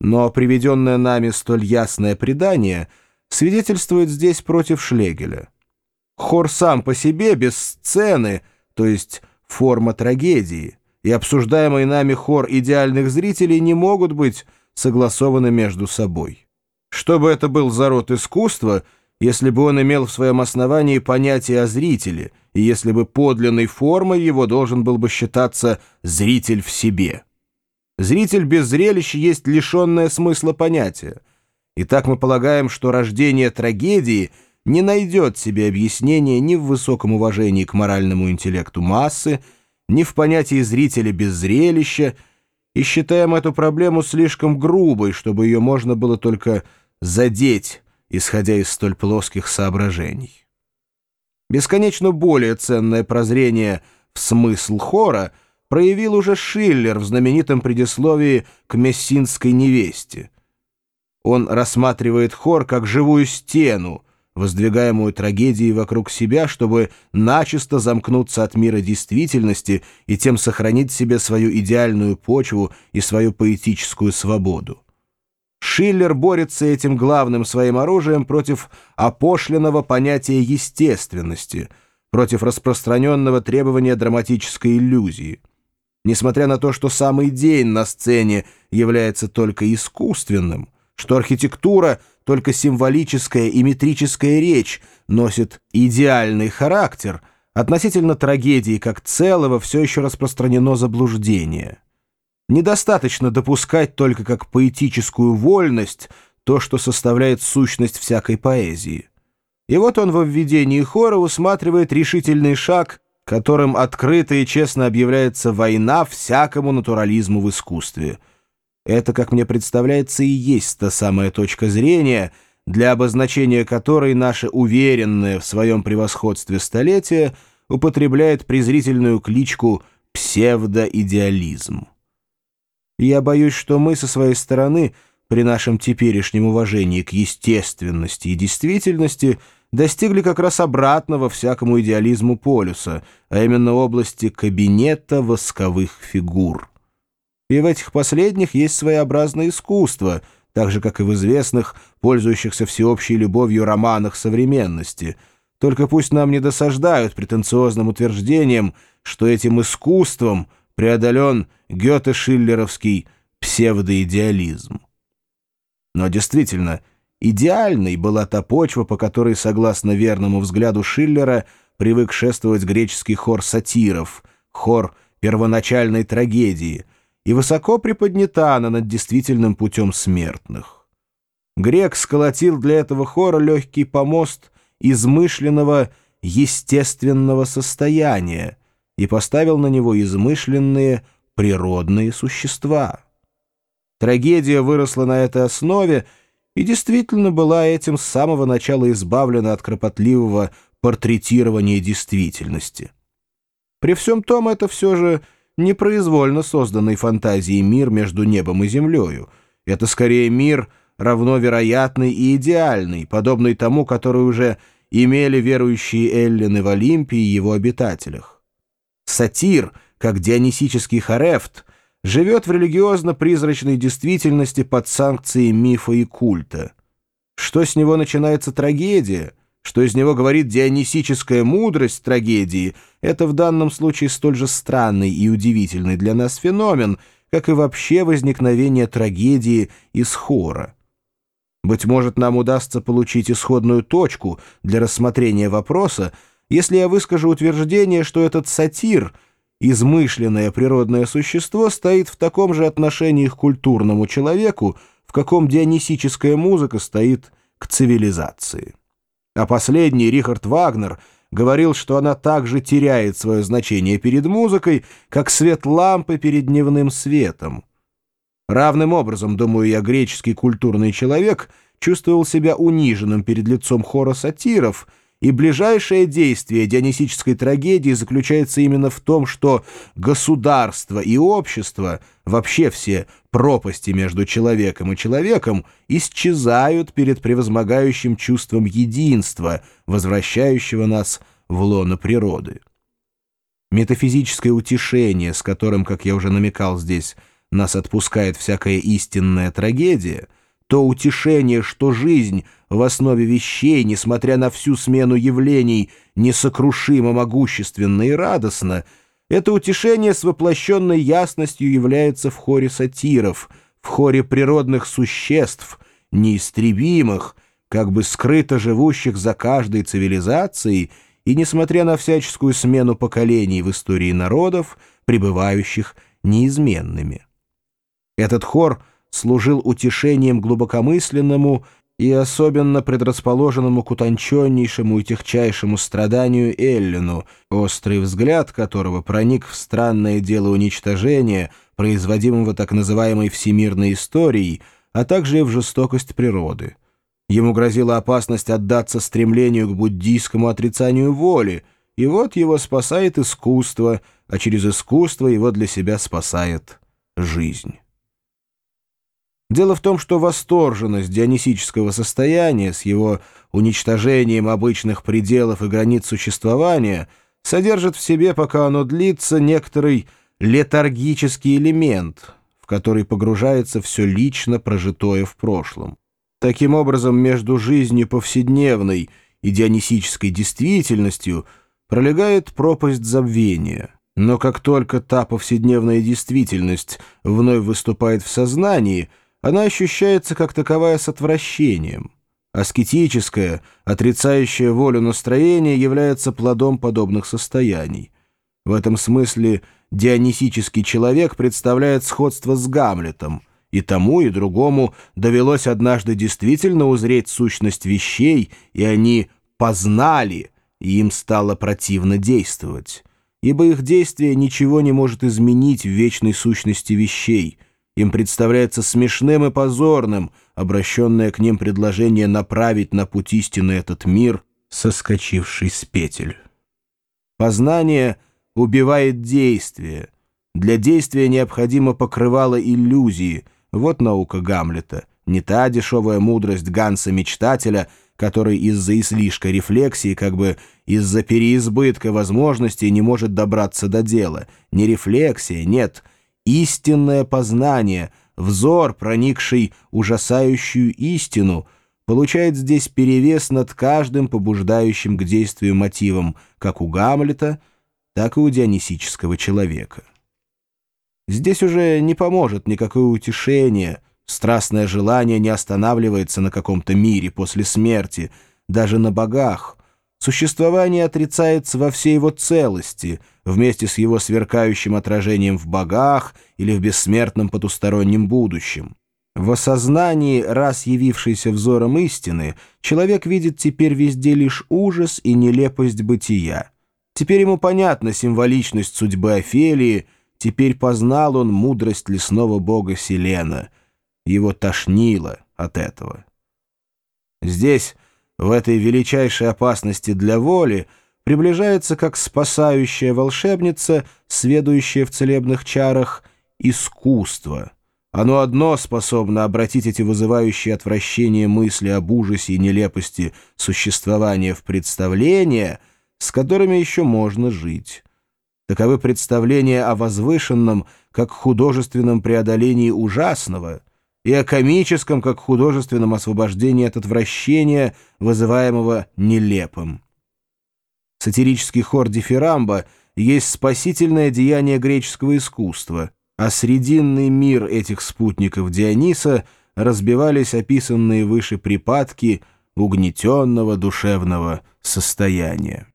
Но приведенное нами столь ясное предание свидетельствует здесь против Шлегеля. Хор сам по себе, без сцены, то есть форма трагедии, и обсуждаемый нами хор идеальных зрителей не могут быть согласованы между собой. Что бы это был за род искусства, если бы он имел в своем основании понятие о зрителе, и если бы подлинной формой его должен был бы считаться «зритель в себе». Зритель без зрелища есть лишенное смысла понятия. Итак, мы полагаем, что рождение трагедии не найдет себе объяснения ни в высоком уважении к моральному интеллекту массы, ни в понятии зрителя без зрелища, и считаем эту проблему слишком грубой, чтобы ее можно было только задеть, исходя из столь плоских соображений. Бесконечно более ценное прозрение в смысл хора — проявил уже Шиллер в знаменитом предисловии к «Мессинской невесте». Он рассматривает хор как живую стену, воздвигаемую трагедией вокруг себя, чтобы начисто замкнуться от мира действительности и тем сохранить себе свою идеальную почву и свою поэтическую свободу. Шиллер борется этим главным своим оружием против опошленного понятия естественности, против распространенного требования драматической иллюзии. Несмотря на то, что самый день на сцене является только искусственным, что архитектура, только символическая и метрическая речь, носит идеальный характер, относительно трагедии как целого все еще распространено заблуждение. Недостаточно допускать только как поэтическую вольность то, что составляет сущность всякой поэзии. И вот он во введении хора усматривает решительный шаг которым открыто и честно объявляется война всякому натурализму в искусстве. Это, как мне представляется, и есть та самая точка зрения, для обозначения которой наше уверенное в своем превосходстве столетие употребляет презрительную кличку «псевдоидеализм». Я боюсь, что мы со своей стороны, при нашем теперешнем уважении к естественности и действительности – достигли как раз обратного всякому идеализму полюса, а именно области кабинета восковых фигур. И в этих последних есть своеобразное искусство, так же, как и в известных, пользующихся всеобщей любовью романах современности. Только пусть нам не досаждают претенциозным утверждением, что этим искусством преодолен Гёте-Шиллеровский псевдоидеализм. Но действительно, Идеальной была та почва, по которой, согласно верному взгляду Шиллера, привык шествовать греческий хор сатиров, хор первоначальной трагедии, и высоко приподнята она над действительным путем смертных. Грек сколотил для этого хора легкий помост измышленного естественного состояния и поставил на него измышленные природные существа. Трагедия выросла на этой основе, и действительно была этим с самого начала избавлена от кропотливого портретирования действительности. При всем том это все же непроизвольно созданный фантазией мир между небом и землею. Это скорее мир равно вероятный и идеальный, подобный тому, который уже имели верующие эллины в Олимпии и его обитателях. Сатир, как дионисический хорефт, живет в религиозно-призрачной действительности под санкцией мифа и культа. Что с него начинается трагедия, что из него говорит дионисическая мудрость трагедии, это в данном случае столь же странный и удивительный для нас феномен, как и вообще возникновение трагедии из хора. Быть может, нам удастся получить исходную точку для рассмотрения вопроса, если я выскажу утверждение, что этот сатир — измышленное природное существо стоит в таком же отношении к культурному человеку, в каком дионисическая музыка стоит к цивилизации. А последний, Рихард Вагнер, говорил, что она также теряет свое значение перед музыкой, как свет лампы перед дневным светом. Равным образом, думаю я, греческий культурный человек чувствовал себя униженным перед лицом хора сатиров — и ближайшее действие дионисической трагедии заключается именно в том, что государство и общество, вообще все пропасти между человеком и человеком, исчезают перед превозмогающим чувством единства, возвращающего нас в лоно природы. Метафизическое утешение, с которым, как я уже намекал здесь, нас отпускает всякая истинная трагедия, то утешение, что жизнь в основе вещей, несмотря на всю смену явлений, несокрушимо могущественна и радостна, это утешение с воплощенной ясностью является в хоре сатиров, в хоре природных существ, неистребимых, как бы скрыто живущих за каждой цивилизацией и, несмотря на всяческую смену поколений в истории народов, пребывающих неизменными. Этот хор служил утешением глубокомысленному и особенно предрасположенному к утонченнейшему и техчайшему страданию Эллину, острый взгляд которого проник в странное дело уничтожения, производимого так называемой всемирной историей, а также и в жестокость природы. Ему грозила опасность отдаться стремлению к буддийскому отрицанию воли, и вот его спасает искусство, а через искусство его для себя спасает жизнь. Дело в том, что восторженность дионисического состояния с его уничтожением обычных пределов и границ существования содержит в себе, пока оно длится, некоторый летаргический элемент, в который погружается все лично прожитое в прошлом. Таким образом, между жизнью повседневной и дионисической действительностью пролегает пропасть забвения. Но как только та повседневная действительность вновь выступает в сознании, она ощущается как таковая с отвращением. Аскетическое, отрицающее волю настроение является плодом подобных состояний. В этом смысле дионисический человек представляет сходство с Гамлетом – и тому, и другому довелось однажды действительно узреть сущность вещей, и они познали, и им стало противно действовать. Ибо их действие ничего не может изменить в вечной сущности вещей. Им представляется смешным и позорным обращенное к ним предложение направить на путь истины этот мир, соскочивший с петель. Познание убивает действие. Для действия необходимо покрывало иллюзии — вот наука Гамлета, не та дешевая мудрость Ганса-мечтателя, который из-за излишка рефлексии, как бы из-за переизбытка возможностей не может добраться до дела. Не рефлексия, нет, истинное познание, взор, проникший ужасающую истину, получает здесь перевес над каждым побуждающим к действию мотивом, как у Гамлета, так и у дионисического человека. Здесь уже не поможет никакое утешение, страстное желание не останавливается на каком-то мире после смерти, даже на богах. Существование отрицается во всей его целости, вместе с его сверкающим отражением в богах или в бессмертном потустороннем будущем. В осознании, раз явившейся взором истины, человек видит теперь везде лишь ужас и нелепость бытия. Теперь ему понятна символичность судьбы Офелии — Теперь познал он мудрость лесного бога Селена. Его тошнило от этого. Здесь, в этой величайшей опасности для воли, приближается как спасающая волшебница, сведущая в целебных чарах, искусство. Оно одно способно обратить эти вызывающие отвращение мысли об ужасе и нелепости существования в представления, с которыми еще можно жить. Таковы представления о возвышенном, как художественном преодолении ужасного, и о комическом, как художественном освобождении от отвращения, вызываемого нелепым. Сатирический хор дифирамба есть спасительное деяние греческого искусства, а срединный мир этих спутников Диониса разбивались описанные выше припадки угнетенного душевного состояния.